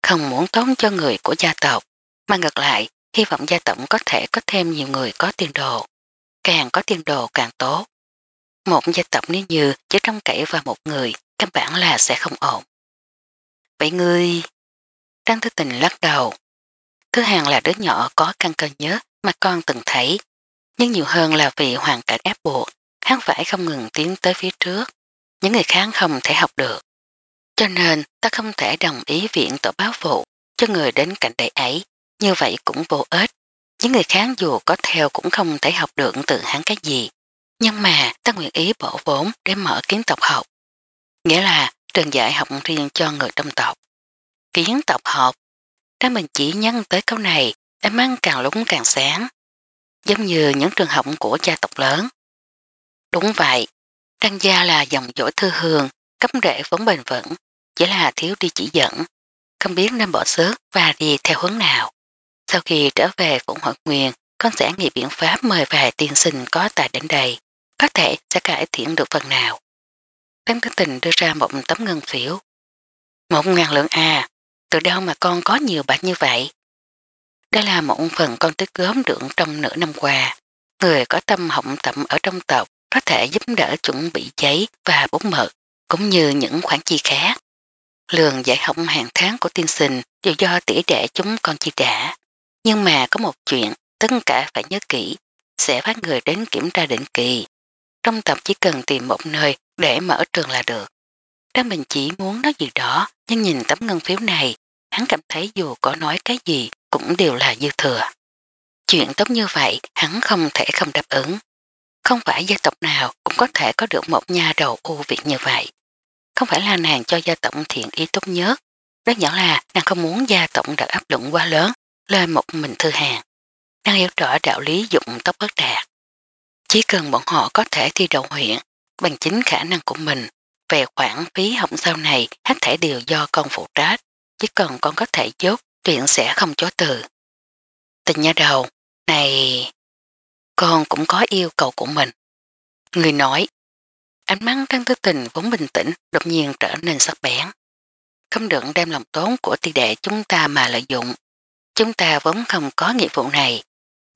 không muốn tốn cho người của gia tộc, mà ngược lại, hy vọng gia tộc có thể có thêm nhiều người có tiền đồ. Càng có tiền đồ càng tốt. Một gia tộc nếu như chỉ trong cậy vào một người, căn bản là sẽ không ổn. Vậy ngươi... Trang Thứ Tình lắc đầu. Thứ hàng là đứa nhỏ có căn cơ nhớ mà con từng thấy, nhưng nhiều hơn là vì hoàn cảnh ép buộc, hắn phải không ngừng tiến tới phía trước. Những người khác không thể học được. Cho nên ta không thể đồng ý viện tội báo phụ cho người đến cạnh đại ấy, như vậy cũng vô ích. Những người khác dù có theo cũng không thể học được từ hắn cái gì. Nhưng mà ta nguyện ý bỏ vốn để mở kiến tập học. Nghĩa là trường dạy học riêng cho người trong tộc. Kiến tập học. Trang mình chỉ nhăn tới câu này, em mang càng lúng càng sáng. Giống như những trường học của gia tộc lớn. Đúng vậy, Trang gia là dòng dỗi thư hương, cấp rễ vốn bền vững, chỉ là thiếu đi chỉ dẫn, không biết nên bỏ sớt và đi theo hướng nào. Sau khi trở về Phụng Hội Nguyên, con sẽ nghĩ biện pháp mời vài tiên sinh có tài đến đây có thể sẽ cải thiện được phần nào. Tăng Tư Tình đưa ra một tấm ngân phiếu. Một ngàn lượng à, từ đâu mà con có nhiều bạc như vậy? Đây là một phần con tích gớm được trong nửa năm qua. Người có tâm họng tẩm ở trong tộc có thể giúp đỡ chuẩn bị giấy và bút mực, cũng như những khoản chi khác. Lường giải học hàng tháng của tiên sinh đều do tỷ đệ chúng con chi trả. Nhưng mà có một chuyện tất cả phải nhớ kỹ, sẽ phát người đến kiểm tra định kỳ trong tập chỉ cần tìm một nơi để mở trường là được. Trang Bình chỉ muốn nói gì đó, nhưng nhìn tấm ngân phiếu này, hắn cảm thấy dù có nói cái gì cũng đều là dư thừa. Chuyện tốt như vậy hắn không thể không đáp ứng. Không phải gia tộc nào cũng có thể có được một nhà đầu ưu việt như vậy. Không phải là nàng cho gia tộc thiện ý tốt nhất, rất nhỏ là nàng không muốn gia tộc đặt áp lượng quá lớn lên một mình thư hàng. Nàng hiểu rõ đạo lý dụng tốc bất đạt. Chỉ cần bọn họ có thể thi đậu huyện, bằng chính khả năng của mình, về khoản phí học sau này hết thể đều do con phụ trách, chỉ cần con có thể giúp, tuyện sẽ không chối từ. Tình nha đầu, này, con cũng có yêu cầu của mình. Người nói, ánh mắt Trang Tư Tình vốn bình tĩnh đột nhiên trở nên sắc bén. Không được đem lòng tốn của tỷ đệ chúng ta mà lợi dụng. Chúng ta vốn không có nghĩa vụ này,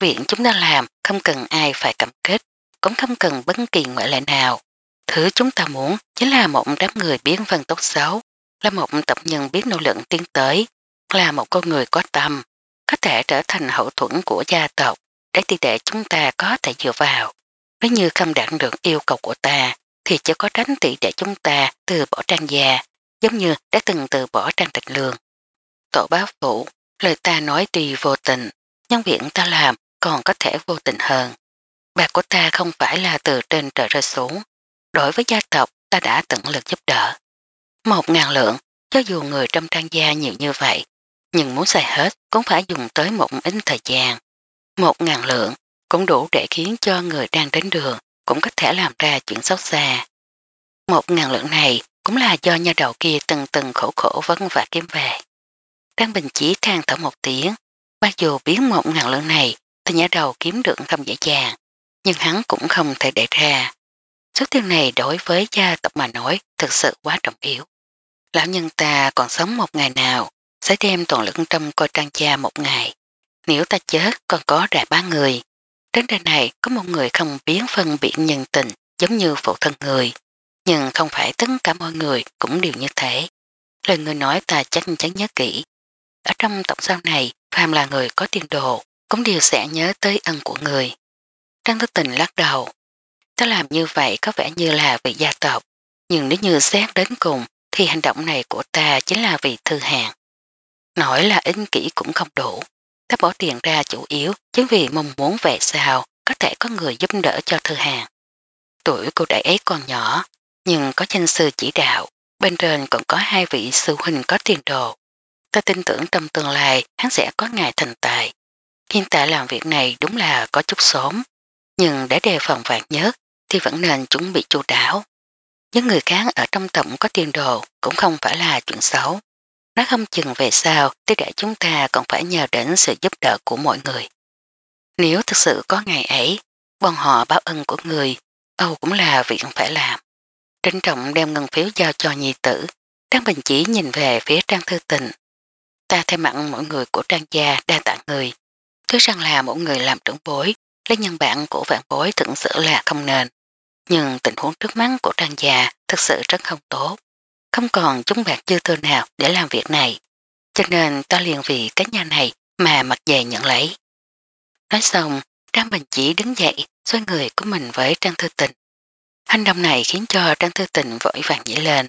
Việc chúng ta làm không cần ai phải cảm kết cũng không cần bất kỳ ngoại lệ nào. Thứ chúng ta muốn chính là một đám người biết phần tốt xấu, là một tập nhân biết nỗ lực tiến tới, là một con người có tâm, có thể trở thành hậu thuẫn của gia tộc để tỷ đệ chúng ta có thể dựa vào. Nếu như không đạt được yêu cầu của ta, thì chỉ có tránh tỷ đệ chúng ta từ bỏ trang già, giống như đã từng từ bỏ trang tịch lương Tổ báo phụ, lời ta nói tùy vô tình, nhưng việc ta làm còn có thể vô tình hơn. Bạc của ta không phải là từ trên trời rơi xuống. Đối với gia tộc ta đã tận lực giúp đỡ. Một ngàn lượng, cho dù người trong trang gia nhiều như vậy, nhưng muốn xài hết cũng phải dùng tới một ít thời gian. Một ngàn lượng cũng đủ để khiến cho người đang đến đường cũng có thể làm ra chuyện xấu xa. Một ngàn lượng này cũng là do nha đầu kia từng từng khổ khổ vấn và kiếm về. đang Bình chỉ than thở một tiếng, mặc dù biến một ngàn lượng này từ nhà đầu kiếm được không dễ dàng, nhưng hắn cũng không thể để ra. Số tiền này đối với gia tộc mà nói thực sự quá trọng yếu. Lão nhân ta còn sống một ngày nào, sẽ đem toàn lực trong coi trang cha một ngày. Nếu ta chết còn có đại ba người. đến đây này có một người không biến phân biệt nhân tình giống như phụ thân người. Nhưng không phải tất cả mọi người cũng đều như thế. Lời người nói ta chắc chắn nhớ kỹ. Ở trong tổng sao này, Phàm là người có tiền đồ, cũng đều sẽ nhớ tới ân của người. Trang thức tình lắc đầu. Ta làm như vậy có vẻ như là vì gia tộc, nhưng nếu như xét đến cùng thì hành động này của ta chính là vì thư hàng. Nói là ích kỷ cũng không đủ. Ta bỏ tiền ra chủ yếu chính vì mong muốn về sao có thể có người giúp đỡ cho thư hàng. Tuổi cô đại ấy còn nhỏ, nhưng có chân sư chỉ đạo, bên trên còn có hai vị sư huynh có tiền đồ. Ta tin tưởng trong tương lai hắn sẽ có ngày thành tài, hiện tại làm việc này đúng là có chút sớm, nhưng để đề phòng vạn nhất thì vẫn nên chuẩn bị chu đáo. Những người khác ở trong tổng có tiền đồ cũng không phải là chuyện xấu. Nó không chừng về sau thì để chúng ta còn phải nhờ đến sự giúp đỡ của mọi người. Nếu thực sự có ngày ấy, bọn họ báo ân của người, Âu cũng là việc phải làm. Trinh trọng đem ngân phiếu giao cho nhi tử, Trang Bình Chỉ nhìn về phía Trang Thư Tình. Ta thay mặn mọi người của Trang gia đa tạ người, Thứ rằng là mỗi người làm trưởng bối, lấy nhân bản của vạn bối thực sự là không nên. Nhưng tình huống trước mắt của trang già thực sự rất không tốt. Không còn chúng bạc dư tư nào để làm việc này. Cho nên ta liền vì cái nhà này mà mặc về nhận lấy. Nói xong, Trang Bình Chỉ đứng dậy xoay người của mình với Trang Thư Tình. Hành động này khiến cho Trang Thư Tình vội vàng nhảy lên.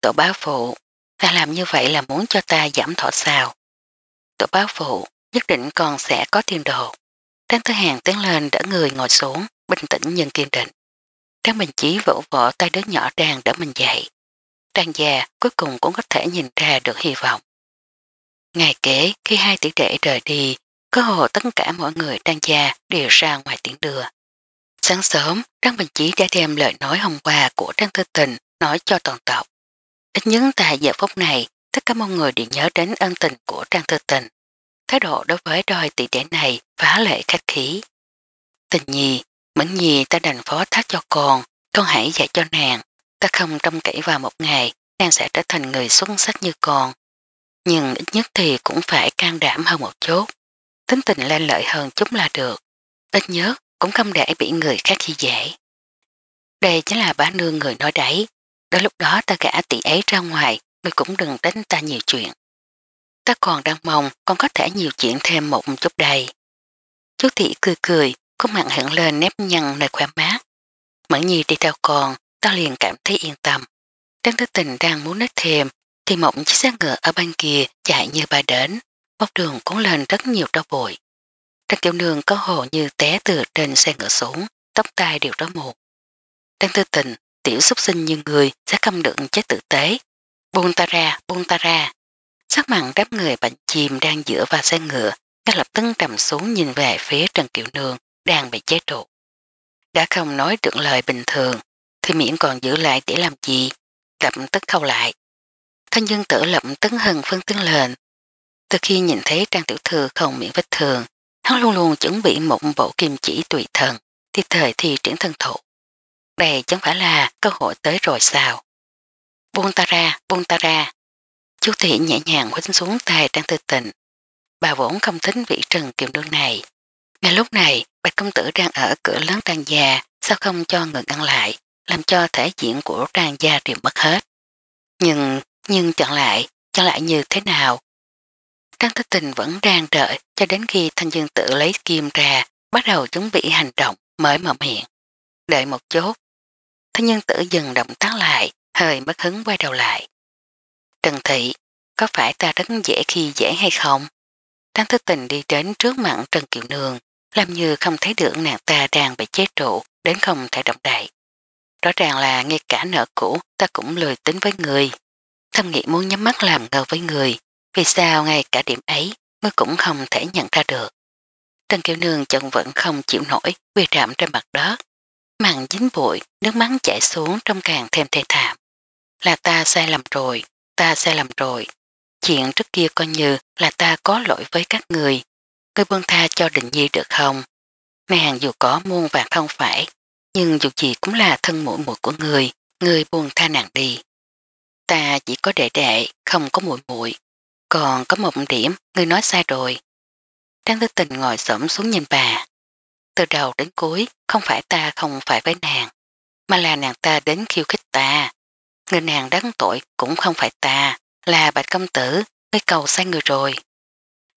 Tổ báo phụ, ta làm như vậy là muốn cho ta giảm thọ sao. Tổ báo phụ, nhất định còn sẽ có tiền đồ. Trang Tư Hàng tiến lên đỡ người ngồi xuống, bình tĩnh nhưng kiên định. Trang Bình Chí vỗ vỗ tay đứa nhỏ Trang đỡ mình dậy. Trang già cuối cùng cũng có thể nhìn ra được hy vọng. Ngày kế, khi hai tỷ đệ rời đi, cơ hồ tất cả mọi người Trang già đều ra ngoài tiễn đưa. Sáng sớm, Trang Bình Chí đã đem lời nói hôm qua của Trang Thư Tình nói cho toàn tộc. Ít nhất tại giờ phút này, tất cả mọi người đều nhớ đến ân tình của Trang Thư Tình thái độ đối với đôi tỷ trẻ này phá lệ khách khí. Tình nhi, mẫn nhi ta đành phó thác cho con, con hãy dạy cho nàng, ta không trông cậy vào một ngày, nàng sẽ trở thành người xuất sắc như con. Nhưng ít nhất thì cũng phải can đảm hơn một chút, tính tình lên lợi hơn chúng là được, ít nhất cũng không để bị người khác khi dễ. Đây chính là bá nương người nói đấy, đến lúc đó ta gã tỷ ấy ra ngoài, người cũng đừng tránh ta nhiều chuyện ta còn đang mong con có thể nhiều chuyện thêm một chút đầy. Chú thị cười cười, có mặn hẳn lên nếp nhăn nơi khỏe mát. Mẫn nhi đi theo con, ta liền cảm thấy yên tâm. Đang tới tình đang muốn nói thêm, thì mộng chiếc xe ngựa ở bên kia chạy như bay đến, bóc đường cuốn lên rất nhiều đau bụi. Trang kiểu nương có hồ như té từ trên xe ngựa xuống, tóc tai đều rối một. Đang tư tình, tiểu xúc sinh như người sẽ không được chết tử tế. Buông ta ra, buông ta ra. Sắc mặn đám người bạch chìm đang giữa và xe ngựa, các lập tưng trầm xuống nhìn về phía Trần Kiều Nương đang bị chế trụ. Đã không nói được lời bình thường, thì miễn còn giữ lại để làm gì, lập tức khâu lại. Thanh dương tử lập tức hừng phân tương lên. Từ khi nhìn thấy trang tiểu thư không miễn vết thường, hắn luôn luôn chuẩn bị một bộ kim chỉ tùy thần, thì thời thì triển thân thụ. Đây chẳng phải là cơ hội tới rồi sao. Buông ta ra, buông ta ra. Chú thị nhẹ nhàng huynh xuống tay trang tư tình. Bà vốn không tính vị trần kiều đương này. Ngay lúc này, bạch công tử đang ở cửa lớn trang gia, sao không cho ngừng ăn lại, làm cho thể diện của trang gia đều mất hết. Nhưng, nhưng chọn lại, chọn lại như thế nào? Trang tư tình vẫn đang đợi cho đến khi thanh dương tự lấy kim ra, bắt đầu chuẩn bị hành động mới mở miệng. Đợi một chút, thanh nhân tử dừng động tác lại, hơi bất hứng quay đầu lại. Trần Thị, có phải ta rất dễ khi dễ hay không? Đang thức tình đi đến trước mặt Trần Kiều Nương, làm như không thấy được nàng ta đang bị chế trụ đến không thể động đậy. Rõ ràng là ngay cả nợ cũ ta cũng lười tính với người. Thâm nghĩ muốn nhắm mắt làm ngờ với người, vì sao ngay cả điểm ấy ngươi cũng không thể nhận ra được. Trần Kiều Nương chân vẫn không chịu nổi quy rạm trên mặt đất. Mặn dính bụi, nước mắt chảy xuống trong càng thêm thê thảm. Là ta sai lầm rồi, ta sai làm rồi. Chuyện trước kia coi như là ta có lỗi với các người. Ngươi buông tha cho định nhi được không? Nàng dù có muôn và không phải, nhưng dù gì cũng là thân mũi mũi của người, người buông tha nàng đi. Ta chỉ có đệ đệ, không có mũi mũi. Còn có một điểm, người nói sai rồi. Trang tư tình ngồi sổm xuống nhìn bà. Từ đầu đến cuối, không phải ta không phải với nàng, mà là nàng ta đến khiêu khích ta người nàng đáng tội cũng không phải ta, là bạch công tử, người cầu sai người rồi.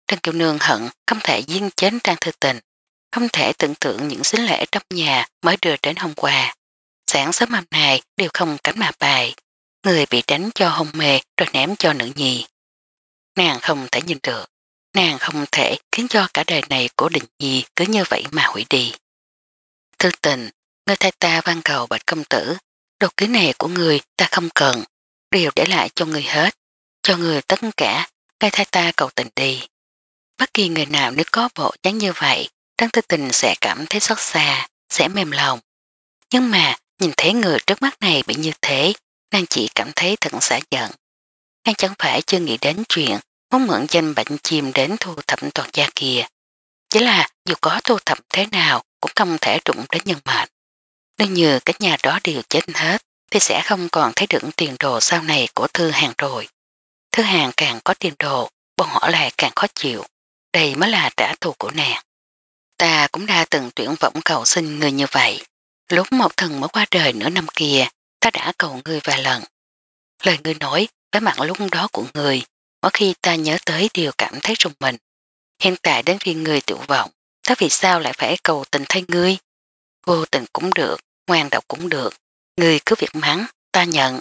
Trân Kiều Nương hận không thể duyên chết Trang Thư Tình, không thể tưởng tượng những xính lễ trong nhà mới đưa đến hôm qua. Sáng sớm hôm nay đều không cánh mà bài, người bị đánh cho hôn mê rồi ném cho nữ nhi. Nàng không thể nhìn được, nàng không thể khiến cho cả đời này của định nhi cứ như vậy mà hủy đi. Thư tình, người thay ta van cầu bạch công tử độc ký này của người ta không cần, đều để lại cho người hết, cho người tất cả, ngay thay ta cầu tình đi. Bất kỳ người nào nếu có bộ dáng như vậy, Trang Tư Tình sẽ cảm thấy xót xa, sẽ mềm lòng. Nhưng mà, nhìn thấy người trước mắt này bị như thế, nàng chỉ cảm thấy thật xả giận. Nàng chẳng phải chưa nghĩ đến chuyện muốn mượn danh bệnh chim đến thu thập toàn gia kia. Chỉ là dù có thu thập thế nào cũng không thể trụng đến nhân mệnh. Nếu như các nhà đó đều chết hết thì sẽ không còn thấy được tiền đồ sau này của thư hàng rồi. Thư hàng càng có tiền đồ, bọn họ lại càng khó chịu. Đây mới là trả thù của nàng. Ta cũng đã từng tuyển vọng cầu xin người như vậy. Lúc một thần mới qua đời nửa năm kia, ta đã cầu người vài lần. Lời người nói, với mặt lúc đó của người, mỗi khi ta nhớ tới điều cảm thấy rùng mình. Hiện tại đến khi người tự vọng, ta vì sao lại phải cầu tình thay ngươi? Vô tình cũng được, ngoan độc cũng được, người cứ việc mắng, ta nhận,